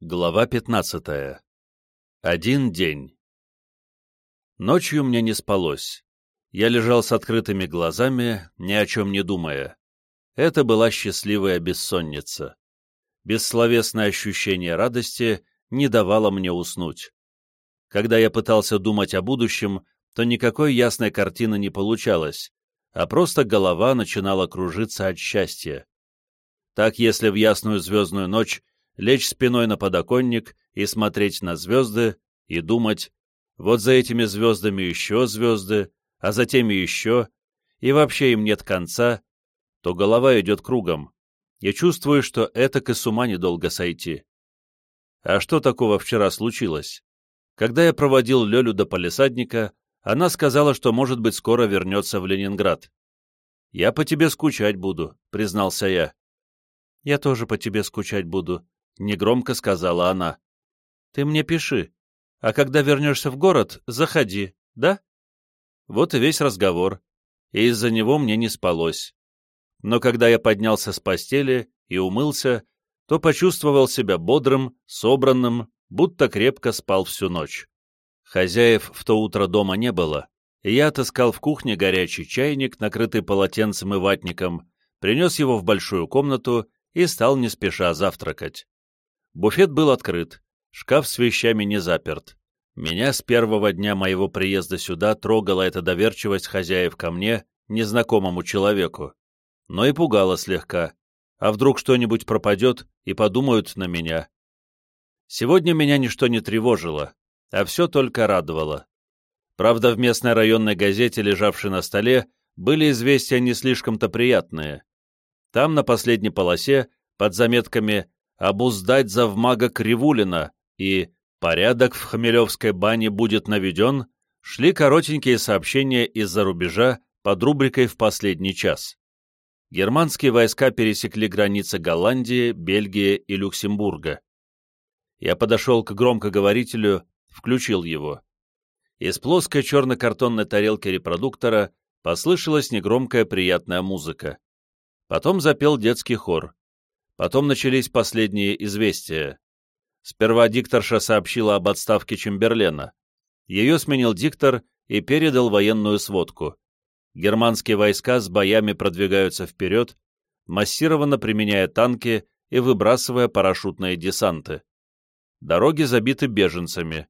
Глава 15. Один день. Ночью мне не спалось. Я лежал с открытыми глазами, ни о чем не думая. Это была счастливая бессонница. Бессловесное ощущение радости не давало мне уснуть. Когда я пытался думать о будущем, то никакой ясной картины не получалось, а просто голова начинала кружиться от счастья. Так, если в ясную звездную ночь лечь спиной на подоконник и смотреть на звезды, и думать, вот за этими звездами еще звезды, а за теми еще, и вообще им нет конца, то голова идет кругом. Я чувствую, что это к с ума недолго сойти. А что такого вчера случилось? Когда я проводил Лёлю до полисадника, она сказала, что, может быть, скоро вернется в Ленинград. «Я по тебе скучать буду», — признался я. «Я тоже по тебе скучать буду», — негромко сказала она. «Ты мне пиши, а когда вернешься в город, заходи, да?» Вот и весь разговор, и из-за него мне не спалось. Но когда я поднялся с постели и умылся, то почувствовал себя бодрым, собранным, будто крепко спал всю ночь. Хозяев в то утро дома не было, и я отыскал в кухне горячий чайник, накрытый полотенцем и ватником, принес его в большую комнату и стал не спеша завтракать. Буфет был открыт, шкаф с вещами не заперт. Меня с первого дня моего приезда сюда трогала эта доверчивость хозяев ко мне, незнакомому человеку. Но и пугала слегка. А вдруг что-нибудь пропадет и подумают на меня? Сегодня меня ничто не тревожило, а все только радовало. Правда, в местной районной газете, лежавшей на столе, были известия не слишком-то приятные. Там, на последней полосе, под заметками обуздать завмага Кривулина и «Порядок в Хмелевской бане будет наведен» шли коротенькие сообщения из-за рубежа под рубрикой «В последний час». Германские войска пересекли границы Голландии, Бельгии и Люксембурга. Я подошел к громкоговорителю, включил его. Из плоской черно-картонной тарелки репродуктора послышалась негромкая приятная музыка. Потом запел детский хор. Потом начались последние известия. Сперва дикторша сообщила об отставке Чемберлена. Ее сменил диктор и передал военную сводку. Германские войска с боями продвигаются вперед, массированно применяя танки и выбрасывая парашютные десанты. Дороги забиты беженцами.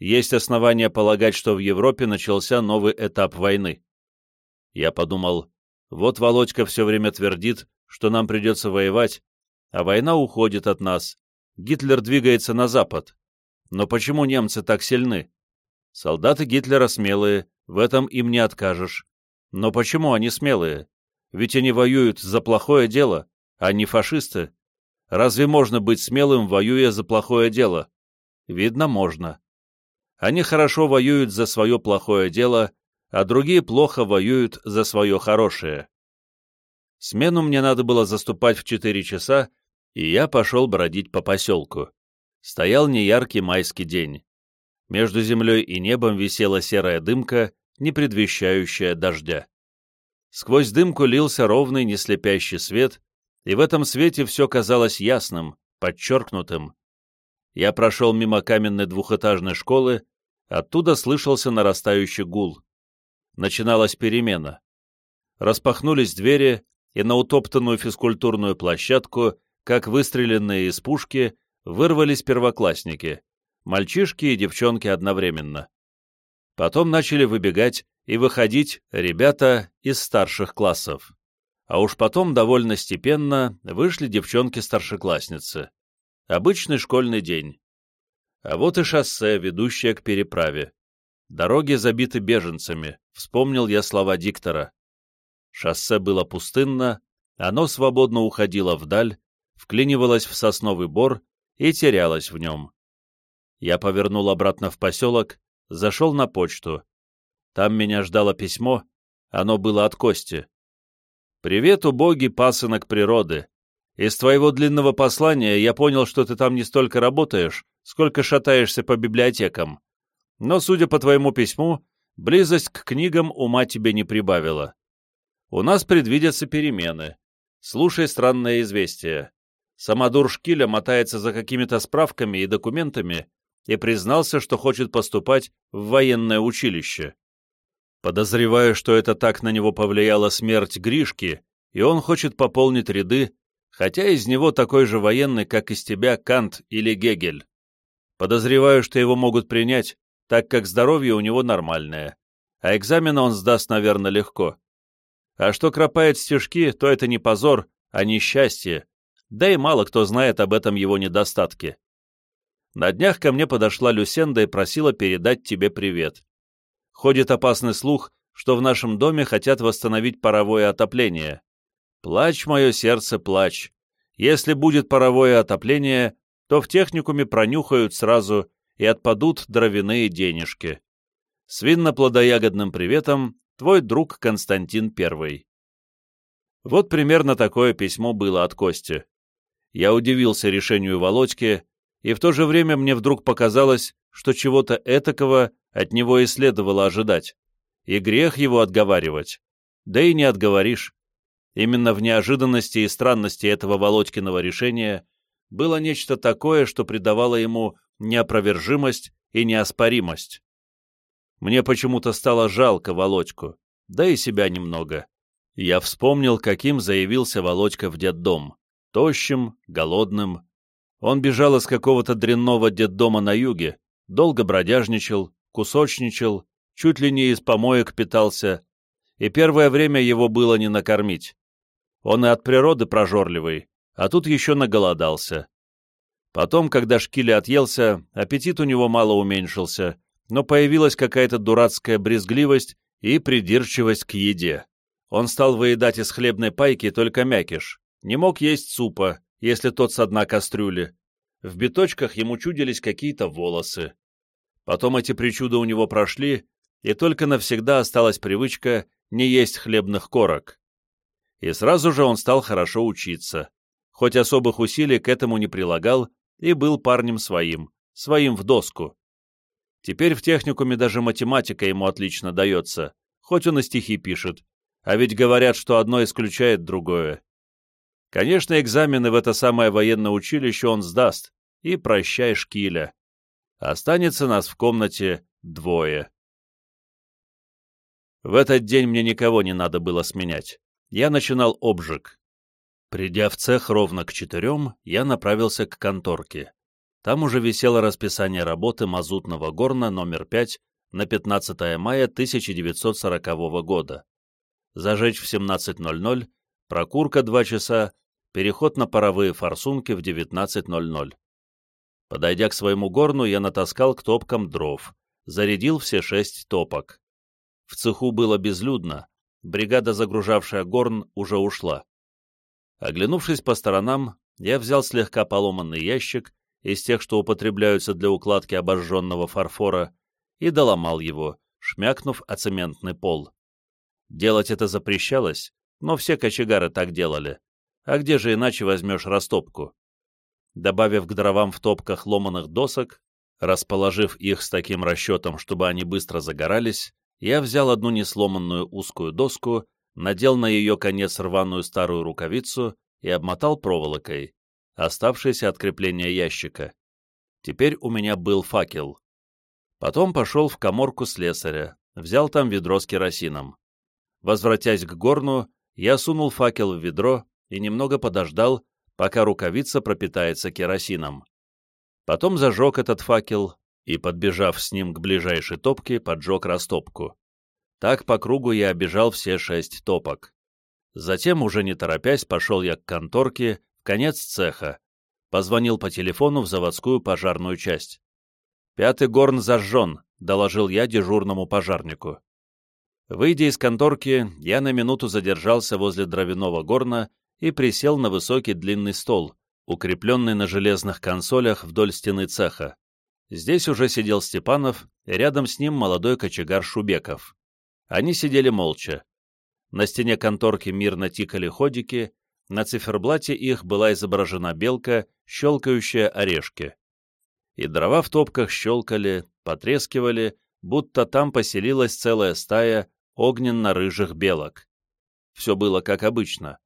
Есть основания полагать, что в Европе начался новый этап войны. Я подумал, вот Володька все время твердит, что нам придется воевать, а война уходит от нас. Гитлер двигается на запад. Но почему немцы так сильны? Солдаты Гитлера смелые, в этом им не откажешь. Но почему они смелые? Ведь они воюют за плохое дело, а не фашисты. Разве можно быть смелым, воюя за плохое дело? Видно, можно. Они хорошо воюют за свое плохое дело, а другие плохо воюют за свое хорошее. Смену мне надо было заступать в четыре часа, и я пошел бродить по поселку. Стоял неяркий майский день. Между землей и небом висела серая дымка, не предвещающая дождя. Сквозь дымку лился ровный, неслепящий свет, и в этом свете все казалось ясным, подчеркнутым. Я прошел мимо каменной двухэтажной школы, оттуда слышался нарастающий гул. Начиналась перемена. Распахнулись двери, и на утоптанную физкультурную площадку как выстреленные из пушки, вырвались первоклассники, мальчишки и девчонки одновременно. Потом начали выбегать и выходить ребята из старших классов. А уж потом довольно степенно вышли девчонки-старшеклассницы. Обычный школьный день. А вот и шоссе, ведущее к переправе. Дороги забиты беженцами, вспомнил я слова диктора. Шоссе было пустынно, оно свободно уходило вдаль, вклинивалась в сосновый бор и терялась в нем. Я повернул обратно в поселок, зашел на почту. Там меня ждало письмо, оно было от Кости. «Привет, убогий пасынок природы. Из твоего длинного послания я понял, что ты там не столько работаешь, сколько шатаешься по библиотекам. Но, судя по твоему письму, близость к книгам ума тебе не прибавила. У нас предвидятся перемены. Слушай странное известие. Самодур Шкиля мотается за какими-то справками и документами и признался, что хочет поступать в военное училище. Подозреваю, что это так на него повлияла смерть Гришки, и он хочет пополнить ряды, хотя из него такой же военный, как из тебя Кант или Гегель. Подозреваю, что его могут принять, так как здоровье у него нормальное, а экзамен он сдаст, наверное, легко. А что кропает стежки, то это не позор, а несчастье, да и мало кто знает об этом его недостатке. На днях ко мне подошла Люсенда и просила передать тебе привет. Ходит опасный слух, что в нашем доме хотят восстановить паровое отопление. Плачь, мое сердце, плачь. Если будет паровое отопление, то в техникуме пронюхают сразу и отпадут дровяные денежки. С винно-плодоягодным приветом, твой друг Константин Первый. Вот примерно такое письмо было от Кости. Я удивился решению Володьки, и в то же время мне вдруг показалось, что чего-то этакого от него и следовало ожидать, и грех его отговаривать. Да и не отговоришь. Именно в неожиданности и странности этого Володькиного решения было нечто такое, что придавало ему неопровержимость и неоспоримость. Мне почему-то стало жалко Володьку, да и себя немного. Я вспомнил, каким заявился Володька в детдом. Тощим, голодным. Он бежал из какого-то дрянного детдома на юге, долго бродяжничал, кусочничал, чуть ли не из помоек питался, и первое время его было не накормить. Он и от природы прожорливый, а тут еще наголодался. Потом, когда шкили отъелся, аппетит у него мало уменьшился, но появилась какая-то дурацкая брезгливость и придирчивость к еде. Он стал выедать из хлебной пайки только мякиш, не мог есть супа, если тот со дна кастрюли. В биточках ему чудились какие-то волосы. Потом эти причуды у него прошли, и только навсегда осталась привычка не есть хлебных корок и сразу же он стал хорошо учиться, хоть особых усилий к этому не прилагал и был парнем своим, своим в доску. Теперь в техникуме даже математика ему отлично дается, хоть он и стихи пишет, а ведь говорят, что одно исключает другое. Конечно, экзамены в это самое военное училище он сдаст, и прощай шкиля. Останется нас в комнате двое. В этот день мне никого не надо было сменять я начинал обжиг. Придя в цех ровно к четырем, я направился к конторке. Там уже висело расписание работы мазутного горна номер 5 на 15 мая 1940 года. Зажечь в 17.00, прокурка 2 часа, переход на паровые форсунки в 19.00. Подойдя к своему горну, я натаскал к топкам дров, зарядил все шесть топок. В цеху было безлюдно, бригада, загружавшая горн, уже ушла. Оглянувшись по сторонам, я взял слегка поломанный ящик из тех, что употребляются для укладки обожженного фарфора, и доломал его, шмякнув о цементный пол. Делать это запрещалось, но все кочегары так делали. А где же иначе возьмешь растопку? Добавив к дровам в топках ломаных досок, расположив их с таким расчетом, чтобы они быстро загорались, я взял одну несломанную узкую доску, надел на ее конец рваную старую рукавицу и обмотал проволокой, оставшееся от крепления ящика. Теперь у меня был факел. Потом пошел в коморку слесаря, взял там ведро с керосином. Возвратясь к горну, я сунул факел в ведро и немного подождал, пока рукавица пропитается керосином. Потом зажег этот факел, и, подбежав с ним к ближайшей топке, поджег растопку. Так по кругу я обежал все шесть топок. Затем, уже не торопясь, пошел я к конторке, в конец цеха. Позвонил по телефону в заводскую пожарную часть. «Пятый горн зажжен», — доложил я дежурному пожарнику. Выйдя из конторки, я на минуту задержался возле дровяного горна и присел на высокий длинный стол, укрепленный на железных консолях вдоль стены цеха. Здесь уже сидел Степанов, и рядом с ним молодой кочегар Шубеков. Они сидели молча. На стене конторки мирно тикали ходики, на циферблате их была изображена белка, щелкающая орешки. И дрова в топках щелкали, потрескивали, будто там поселилась целая стая огненно-рыжих белок. Все было как обычно.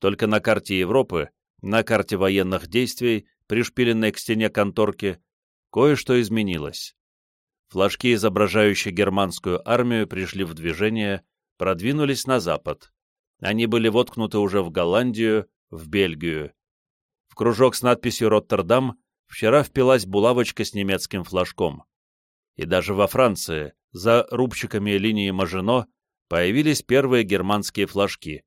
Только на карте Европы на карте военных действий, пришпиленной к стене конторки, кое-что изменилось. Флажки, изображающие германскую армию, пришли в движение, продвинулись на запад. Они были воткнуты уже в Голландию, в Бельгию. В кружок с надписью «Роттердам» вчера впилась булавочка с немецким флажком. И даже во Франции, за рубчиками линии Мажино, появились первые германские флажки.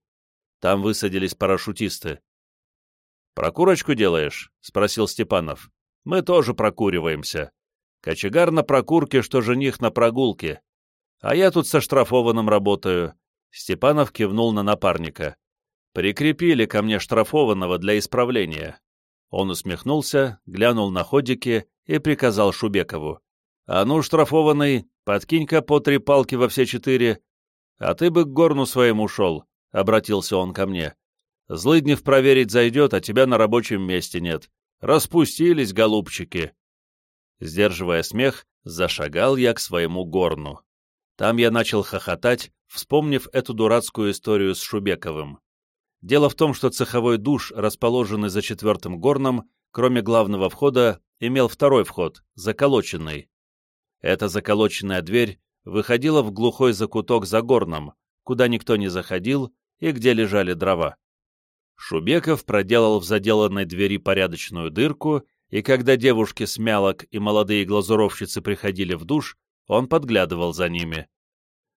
Там высадились парашютисты. «Прокурочку делаешь?» — спросил Степанов. «Мы тоже прокуриваемся. Кочегар на прокурке, что жених на прогулке. А я тут со штрафованным работаю». Степанов кивнул на напарника. «Прикрепили ко мне штрафованного для исправления». Он усмехнулся, глянул на ходики и приказал Шубекову. «А ну, штрафованный, подкинь-ка по три палки во все четыре. А ты бы к горну своему шел», — обратился он ко мне. «Злыднев проверить зайдет, а тебя на рабочем месте нет. Распустились, голубчики». Сдерживая смех, зашагал я к своему горну. Там я начал хохотать, вспомнив эту дурацкую историю с Шубековым. Дело в том, что цеховой душ, расположенный за четвертым горном, кроме главного входа, имел второй вход, заколоченный. Эта заколоченная дверь выходила в глухой закуток за горном, куда никто не заходил и где лежали дрова. Шубеков проделал в заделанной двери порядочную дырку, и когда девушки с мялок и молодые глазуровщицы приходили в душ, он подглядывал за ними.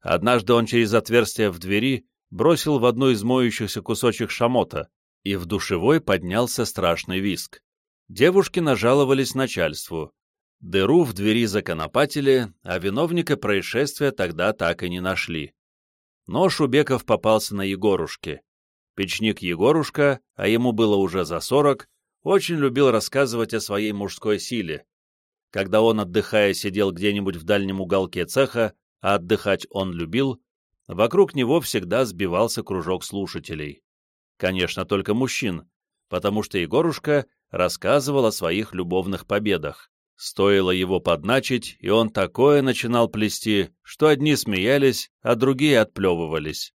Однажды он через отверстие в двери бросил в одну из моющихся кусочек шамота, и в душевой поднялся страшный виск. Девушки нажаловались начальству. Дыру в двери законопатили, а виновника происшествия тогда так и не нашли. Но Шубеков попался на Егорушке. Печник Егорушка, а ему было уже за сорок, очень любил рассказывать о своей мужской силе. Когда он, отдыхая, сидел где-нибудь в дальнем уголке цеха, а отдыхать он любил, Вокруг него всегда сбивался кружок слушателей. Конечно, только мужчин, потому что Егорушка рассказывал о своих любовных победах. Стоило его подначить, и он такое начинал плести, что одни смеялись, а другие отплевывались.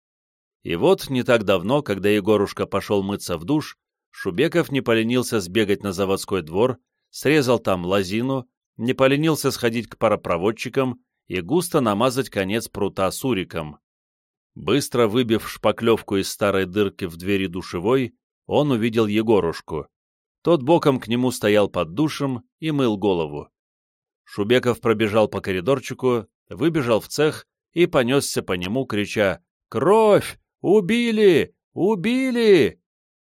И вот не так давно, когда Егорушка пошел мыться в душ, Шубеков не поленился сбегать на заводской двор, срезал там лозину, не поленился сходить к паропроводчикам и густо намазать конец прута суриком. Быстро выбив шпаклевку из старой дырки в двери душевой, он увидел Егорушку. Тот боком к нему стоял под душем и мыл голову. Шубеков пробежал по коридорчику, выбежал в цех и понесся по нему, крича «Кровь! Убили! Убили!»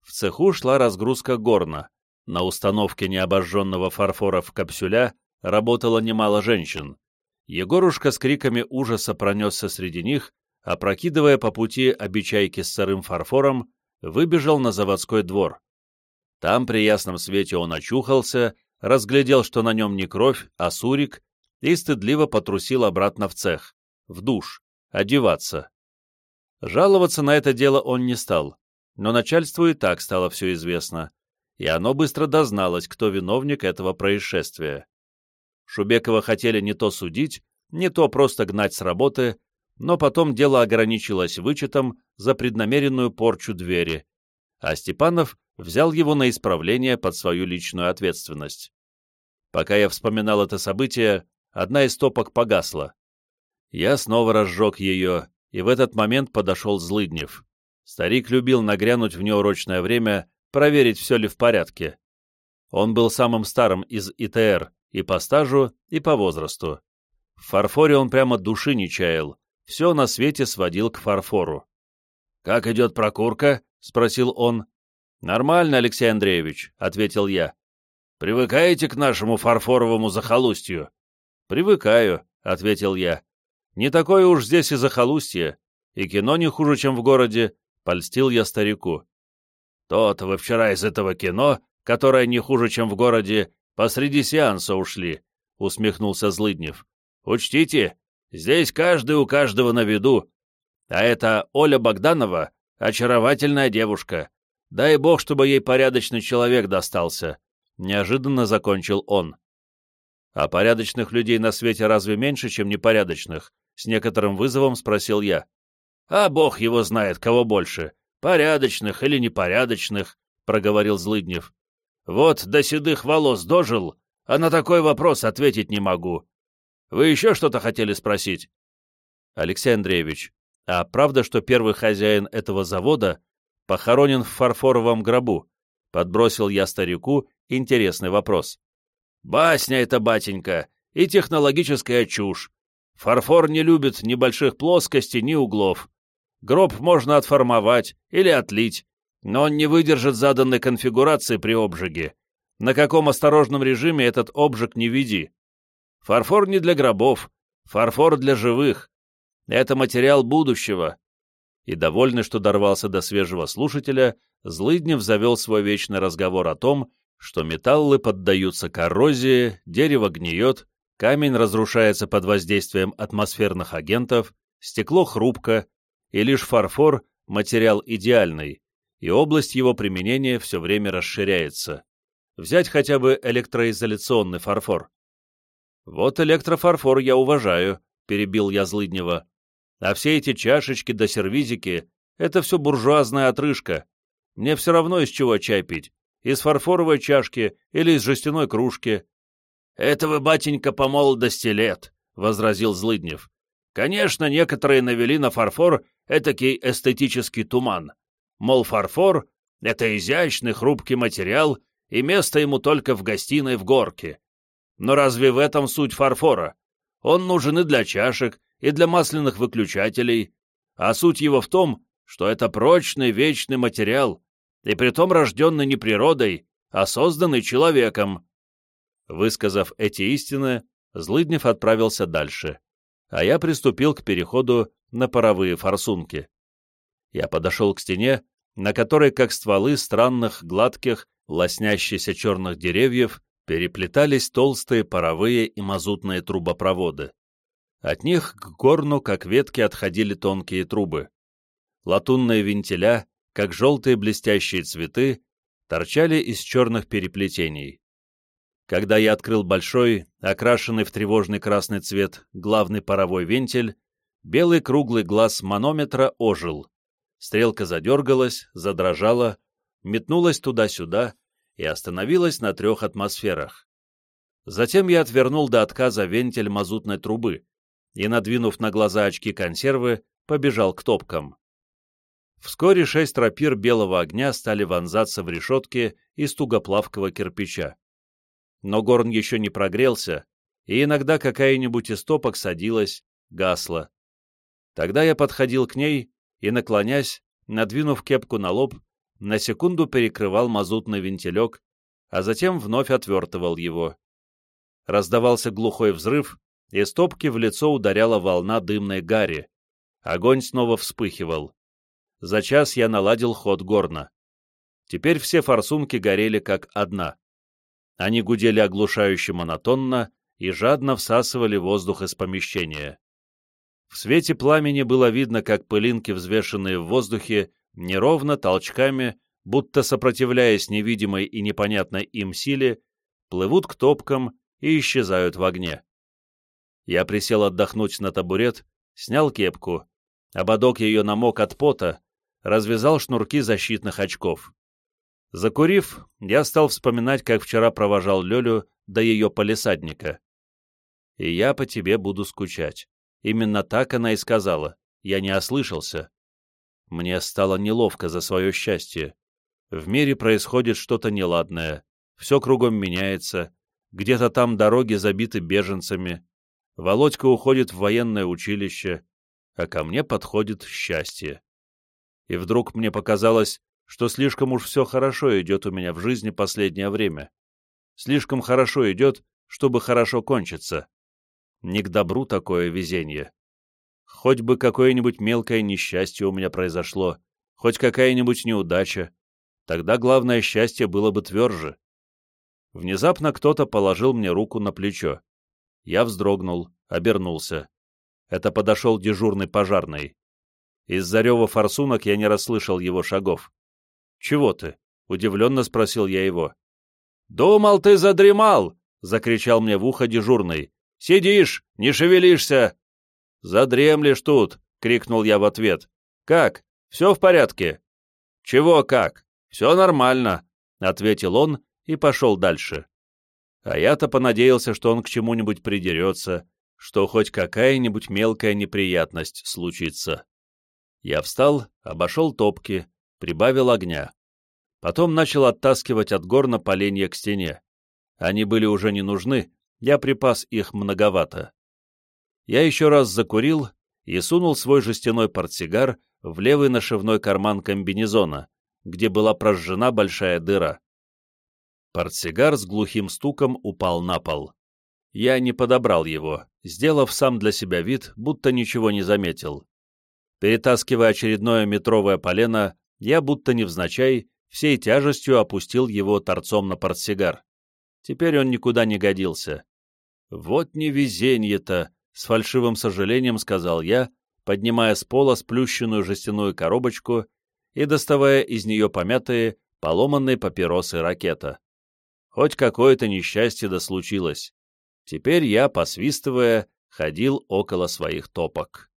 В цеху шла разгрузка горна. На установке необожженного фарфора в капсюля работало немало женщин. Егорушка с криками ужаса пронесся среди них опрокидывая по пути обечайки с сырым фарфором, выбежал на заводской двор. Там при ясном свете он очухался, разглядел, что на нем не кровь, а сурик, и стыдливо потрусил обратно в цех, в душ, одеваться. Жаловаться на это дело он не стал, но начальству и так стало все известно, и оно быстро дозналось, кто виновник этого происшествия. Шубекова хотели не то судить, не то просто гнать с работы, но потом дело ограничилось вычетом за преднамеренную порчу двери, а Степанов взял его на исправление под свою личную ответственность. Пока я вспоминал это событие, одна из топок погасла. Я снова разжег ее, и в этот момент подошел Злыднев. Старик любил нагрянуть в неурочное время, проверить, все ли в порядке. Он был самым старым из ИТР и по стажу, и по возрасту. В фарфоре он прямо души не чаял, все на свете сводил к фарфору. «Как идет прокурка?» — спросил он. «Нормально, Алексей Андреевич», — ответил я. «Привыкаете к нашему фарфоровому захолустью?» «Привыкаю», — ответил я. «Не такое уж здесь и захолустье, и кино не хуже, чем в городе», — польстил я старику. «То-то вы вчера из этого кино, которое не хуже, чем в городе, посреди сеанса ушли», — усмехнулся Злыднев. «Учтите, Здесь каждый у каждого на виду. А это Оля Богданова — очаровательная девушка. Дай бог, чтобы ей порядочный человек достался. Неожиданно закончил он. А порядочных людей на свете разве меньше, чем непорядочных? С некоторым вызовом спросил я. А бог его знает, кого больше, порядочных или непорядочных, — проговорил Злыднев. «Вот до седых волос дожил, а на такой вопрос ответить не могу. Вы еще что-то хотели спросить?» «Алексей Андреевич, а правда, что первый хозяин этого завода похоронен в фарфоровом гробу?» Подбросил я старику интересный вопрос. «Басня это, батенька, и технологическая чушь. Фарфор не любит ни больших плоскостей, ни углов. Гроб можно отформовать или отлить, но он не выдержит заданной конфигурации при обжиге. На каком осторожном режиме этот обжиг не веди. Фарфор не для гробов, фарфор для живых. Это материал будущего. И, довольный, что дорвался до свежего слушателя, Злыднев завел свой вечный разговор о том, что металлы поддаются коррозии, дерево гниет, камень разрушается под воздействием атмосферных агентов, стекло хрупко, и лишь фарфор — материал идеальный, и область его применения все время расширяется. Взять хотя бы электроизоляционный фарфор. «Вот электрофарфор я уважаю», — перебил я Злыднева. «А все эти чашечки да сервизики — это все буржуазная отрыжка. Мне все равно из чего чай пить, из фарфоровой чашки или из жестяной кружки». «Это вы, батенька, по молодости лет», — возразил Злыднев. «Конечно, некоторые навели на фарфор этакий эстетический туман. Мол, фарфор — это изящный, хрупкий материал, и место ему только в гостиной в горке. Но разве в этом суть фарфора? Он нужен и для чашек, и для масляных выключателей, а суть его в том, что это прочный вечный материал, и притом рожденный не природой, а созданный человеком. Высказав эти истины, Злыднев отправился дальше, а я приступил к переходу на паровые форсунки. Я подошел к стене, на которой, как стволы странных, гладких, лоснящихся черных деревьев, переплетались толстые паровые и мазутные трубопроводы. От них к горну, как ветки, отходили тонкие трубы. Латунные вентиля, как желтые блестящие цветы, торчали из черных переплетений. Когда я открыл большой, окрашенный в тревожный красный цвет, главный паровой вентиль, белый круглый глаз манометра ожил. Стрелка задергалась, задрожала, метнулась туда-сюда и остановилась на трех атмосферах. Затем я отвернул до отказа вентиль мазутной трубы и, надвинув на глаза очки консервы, побежал к топкам. Вскоре шесть тропир белого огня стали вонзаться в решетки из тугоплавкого кирпича. Но горн еще не прогрелся, и иногда какая-нибудь из топок садилась, гасла. Тогда я подходил к ней и, наклонясь, надвинув кепку на лоб, на секунду перекрывал мазутный вентилек, а затем вновь отвертывал его. Раздавался глухой взрыв, и стопки в лицо ударяла волна дымной гари. Огонь снова вспыхивал. За час я наладил ход горна. Теперь все форсунки горели как одна. Они гудели оглушающе монотонно и жадно всасывали воздух из помещения. В свете пламени было видно, как пылинки, взвешенные в воздухе, неровно, толчками, будто сопротивляясь невидимой и непонятной им силе, плывут к топкам и исчезают в огне. Я присел отдохнуть на табурет, снял кепку, ободок ее намок от пота, развязал шнурки защитных очков. Закурив, я стал вспоминать, как вчера провожал Лёлю до ее полисадника. «И я по тебе буду скучать». Именно так она и сказала. Я не ослышался. Мне стало неловко за свое счастье. В мире происходит что-то неладное. Все кругом меняется. Где-то там дороги забиты беженцами. Володька уходит в военное училище, а ко мне подходит счастье. И вдруг мне показалось, что слишком уж все хорошо идет у меня в жизни последнее время. Слишком хорошо идет, чтобы хорошо кончиться. Не к добру такое везение. Хоть бы какое-нибудь мелкое несчастье у меня произошло, хоть какая-нибудь неудача, тогда главное счастье было бы тверже. Внезапно кто-то положил мне руку на плечо. Я вздрогнул, обернулся. Это подошел дежурный пожарный. Из-за рева форсунок я не расслышал его шагов. «Чего ты?» — удивленно спросил я его. «Думал, ты задремал!» — закричал мне в ухо дежурный. Сидишь, не шевелишься!» «Задремлешь тут!» — крикнул я в ответ. «Как? Все в порядке?» «Чего как? «Все нормально», — ответил он и пошел дальше. А я-то понадеялся, что он к чему-нибудь придерется, что хоть какая-нибудь мелкая неприятность случится. Я встал, обошел топки, прибавил огня. Потом начал оттаскивать от горна поленья к стене. Они были уже не нужны, я припас их многовато. Я еще раз закурил и сунул свой жестяной портсигар в левый нашивной карман комбинезона, где была прожжена большая дыра. Портсигар с глухим стуком упал на пол. Я не подобрал его, сделав сам для себя вид, будто ничего не заметил. Перетаскивая очередное метровое полено, я будто невзначай всей тяжестью опустил его торцом на портсигар. Теперь он никуда не годился. «Вот невезенье-то!» — с фальшивым сожалением сказал я, поднимая с пола сплющенную жестяную коробочку и доставая из нее помятые, поломанные папиросы ракета. Хоть какое-то несчастье да случилось. Теперь я, посвистывая, ходил около своих топок.